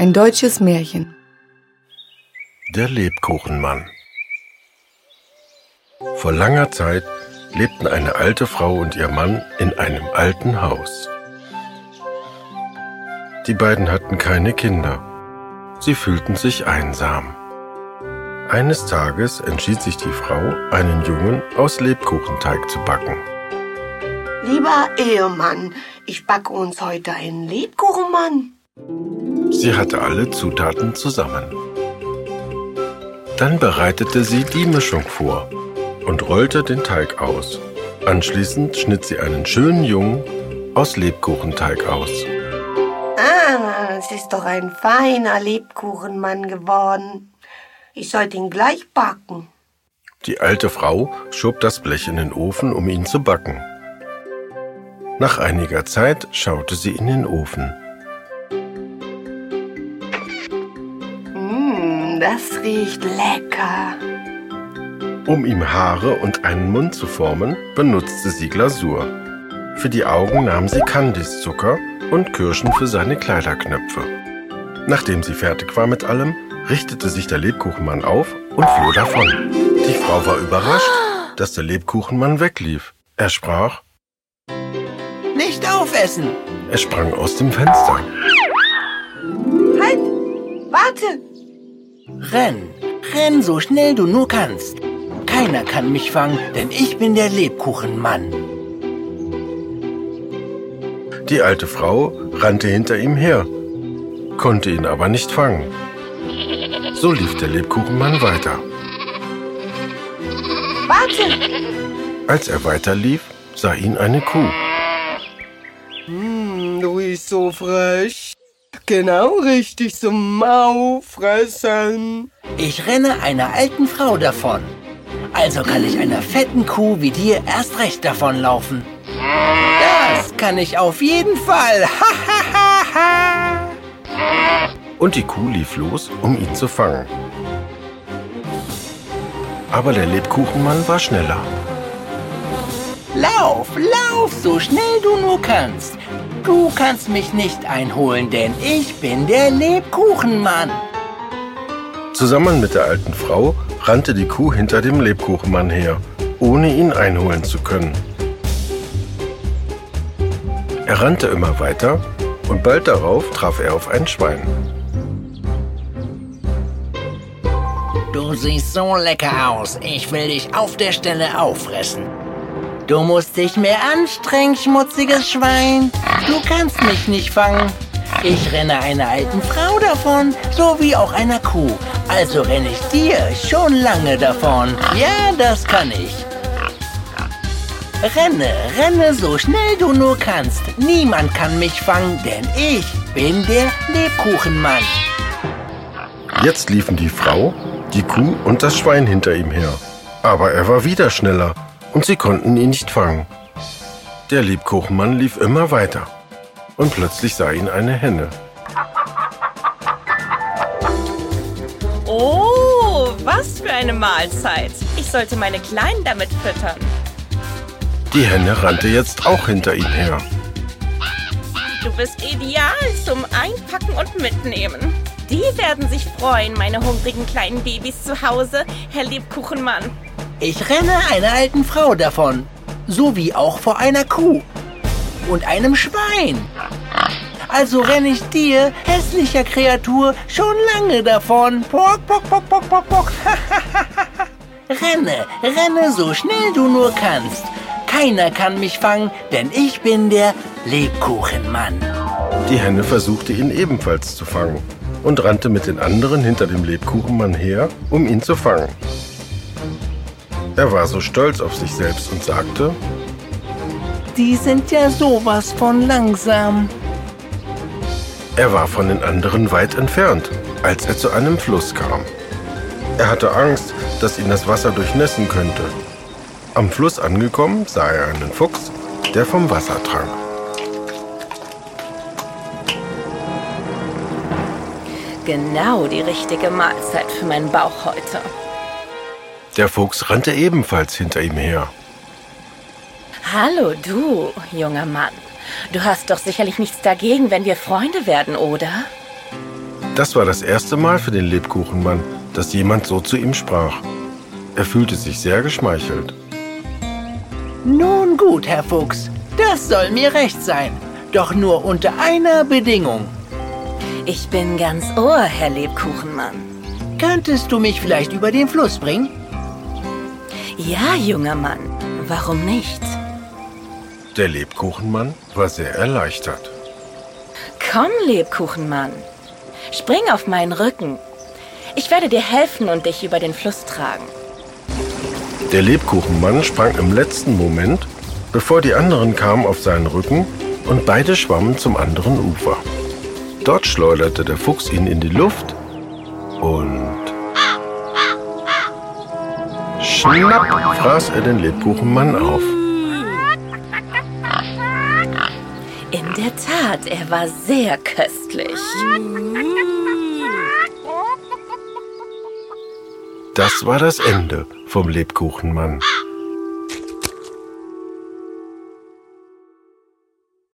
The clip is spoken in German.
Ein deutsches Märchen. Der Lebkuchenmann. Vor langer Zeit lebten eine alte Frau und ihr Mann in einem alten Haus. Die beiden hatten keine Kinder. Sie fühlten sich einsam. Eines Tages entschied sich die Frau, einen Jungen aus Lebkuchenteig zu backen. Lieber Ehemann, ich backe uns heute einen Lebkuchenmann. Sie hatte alle Zutaten zusammen. Dann bereitete sie die Mischung vor und rollte den Teig aus. Anschließend schnitt sie einen schönen Jungen aus Lebkuchenteig aus. Ah, es ist doch ein feiner Lebkuchenmann geworden. Ich sollte ihn gleich backen. Die alte Frau schob das Blech in den Ofen, um ihn zu backen. Nach einiger Zeit schaute sie in den Ofen. Das riecht lecker. Um ihm Haare und einen Mund zu formen, benutzte sie Glasur. Für die Augen nahm sie Kandiszucker und Kirschen für seine Kleiderknöpfe. Nachdem sie fertig war mit allem, richtete sich der Lebkuchenmann auf und floh davon. Die Frau war überrascht, dass der Lebkuchenmann weglief. Er sprach, Nicht aufessen! er sprang aus dem Fenster. Halt! Warte! Renn, renn so schnell du nur kannst. Keiner kann mich fangen, denn ich bin der Lebkuchenmann. Die alte Frau rannte hinter ihm her, konnte ihn aber nicht fangen. So lief der Lebkuchenmann weiter. Warte! Als er weiterlief, sah ihn eine Kuh. Hm, du bist so frisch. Genau richtig zum Auffressen. Ich renne einer alten Frau davon. Also kann ich einer fetten Kuh wie dir erst recht davonlaufen. Das kann ich auf jeden Fall. Ha, ha, ha, ha. Und die Kuh lief los, um ihn zu fangen. Aber der Lebkuchenmann war schneller. Lauf, lauf, so schnell du nur kannst. Du kannst mich nicht einholen, denn ich bin der Lebkuchenmann. Zusammen mit der alten Frau rannte die Kuh hinter dem Lebkuchenmann her, ohne ihn einholen zu können. Er rannte immer weiter und bald darauf traf er auf ein Schwein. Du siehst so lecker aus. Ich will dich auf der Stelle auffressen. Du musst dich mehr anstrengen, schmutziges Schwein. Du kannst mich nicht fangen. Ich renne einer alten Frau davon, so wie auch einer Kuh. Also renne ich dir schon lange davon. Ja, das kann ich. Renne, renne so schnell du nur kannst. Niemand kann mich fangen, denn ich bin der Lebkuchenmann. Jetzt liefen die Frau, die Kuh und das Schwein hinter ihm her. Aber er war wieder schneller und sie konnten ihn nicht fangen. Der Lebkuchenmann lief immer weiter und plötzlich sah ihn eine Henne. Oh, was für eine Mahlzeit. Ich sollte meine Kleinen damit füttern. Die Henne rannte jetzt auch hinter ihm her. Du bist ideal zum Einpacken und Mitnehmen. Die werden sich freuen, meine hungrigen kleinen Babys zu Hause, Herr Lebkuchenmann. Ich renne einer alten Frau davon, so wie auch vor einer Kuh und einem Schwein. Also renne ich dir, hässlicher Kreatur, schon lange davon. Pock, pock, pock, pock, pock, pock. renne, renne so schnell du nur kannst. Keiner kann mich fangen, denn ich bin der Lebkuchenmann. Die Henne versuchte ihn ebenfalls zu fangen und rannte mit den anderen hinter dem Lebkuchenmann her, um ihn zu fangen. Er war so stolz auf sich selbst und sagte, Die sind ja sowas von langsam. er war von den anderen weit entfernt, als er zu einem Fluss kam. Er hatte Angst, dass ihn das Wasser durchnässen könnte. Am Fluss angekommen, sah er einen Fuchs, der vom Wasser trank. Genau die richtige Mahlzeit für meinen Bauch heute. Der Fuchs rannte ebenfalls hinter ihm her. Hallo du, junger Mann. Du hast doch sicherlich nichts dagegen, wenn wir Freunde werden, oder? Das war das erste Mal für den Lebkuchenmann, dass jemand so zu ihm sprach. Er fühlte sich sehr geschmeichelt. Nun gut, Herr Fuchs, das soll mir recht sein. Doch nur unter einer Bedingung. Ich bin ganz Ohr, Herr Lebkuchenmann. Könntest du mich vielleicht über den Fluss bringen? Ja, junger Mann. Warum nicht? Der Lebkuchenmann war sehr erleichtert. Komm, Lebkuchenmann. Spring auf meinen Rücken. Ich werde dir helfen und dich über den Fluss tragen. Der Lebkuchenmann sprang im letzten Moment, bevor die anderen kamen, auf seinen Rücken und beide schwammen zum anderen Ufer. Dort schleuderte der Fuchs ihn in die Luft und schnapp fraß er den Lebkuchenmann auf. In der Tat, er war sehr köstlich. Das war das Ende vom Lebkuchenmann.